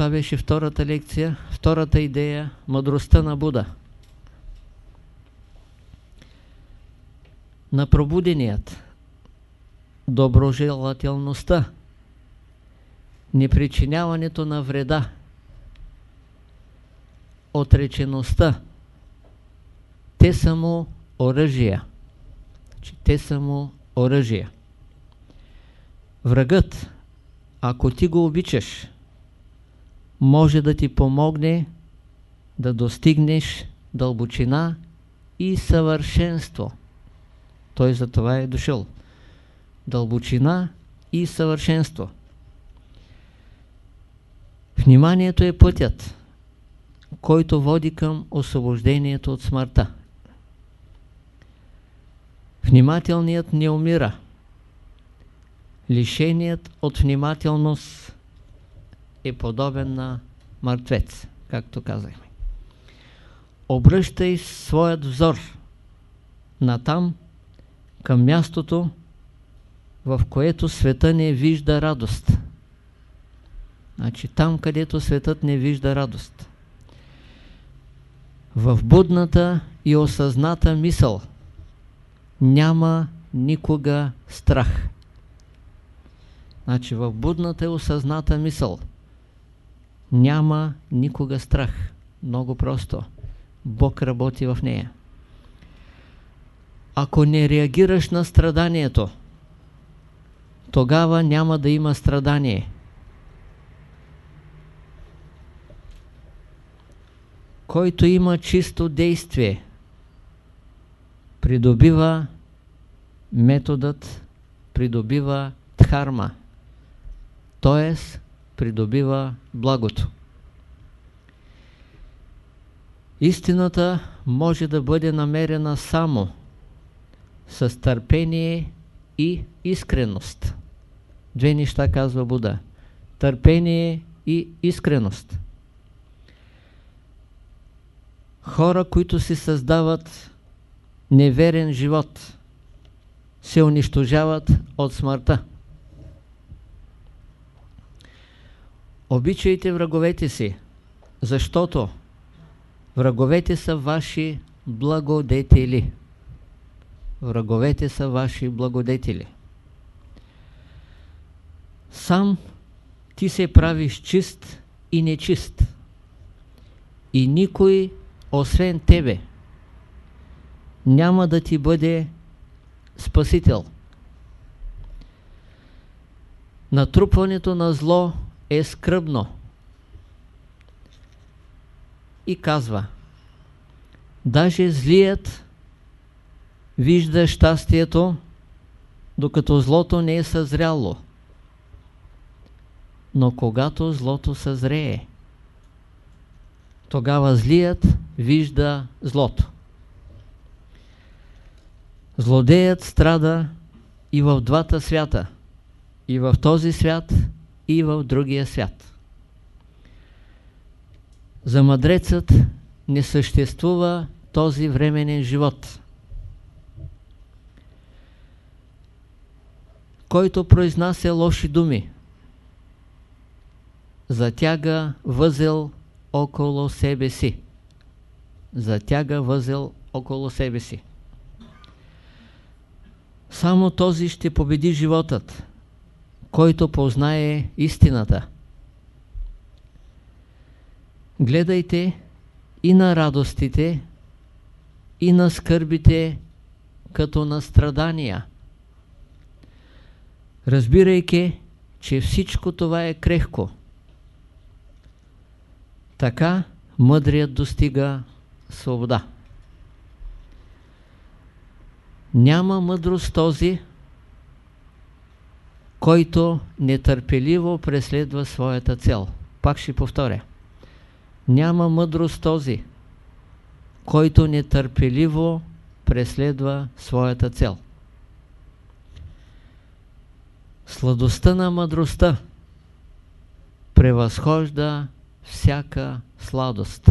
Това беше втората лекция, втората идея – мъдростта на Буда. На пробуденият, доброжелателността, непричиняването на вреда, отречеността, те са му оръжия. Те са му оръжия. Врагът, ако ти го обичаш, може да ти помогне да достигнеш дълбочина и съвършенство. Той за това е дошъл. Дълбочина и съвършенство. Вниманието е пътят, който води към освобождението от смъртта. Внимателният не умира. Лишеният от внимателност е подобен на мъртвец, както казахме. Обръщай своят взор натам, към мястото, в което света не вижда радост. Значи там, където светът не вижда радост. В будната и осъзната мисъл няма никога страх. Значи в будната и осъзната мисъл няма никога страх. Много просто. Бог работи в нея. Ако не реагираш на страданието, тогава няма да има страдание. Който има чисто действие, придобива методът, придобива дхарма, т.е. придобива благото. Истината може да бъде намерена само с търпение и искреност. Две неща казва Буда. Търпение и искреност. Хора, които си създават неверен живот, се унищожават от смъртта. Обичайте враговете си, защото враговете са ваши благодетели. Враговете са ваши благодетели. Сам ти се правиш чист и нечист. И никой, освен тебе, няма да ти бъде спасител. Натрупването на зло е скръбно. И казва, даже злият вижда щастието, докато злото не е съзряло. Но когато злото съзрее, тогава злият вижда злото. Злодеят страда и в двата свята, и в този свят, и в другия свят. За мъдрецът не съществува този временен живот. Който произнася лоши думи, затяга възел около себе си. Затяга възел около себе си. Само този ще победи животът, който познае истината. Гледайте и на радостите, и на скърбите, като на страдания. Разбирайки, че всичко това е крехко. Така мъдрият достига свобода. Няма мъдрост този, който нетърпеливо преследва своята цел. Пак ще повторя. Няма мъдрост този, който нетърпеливо преследва своята цел. Сладостта на мъдростта превъзхожда всяка сладост.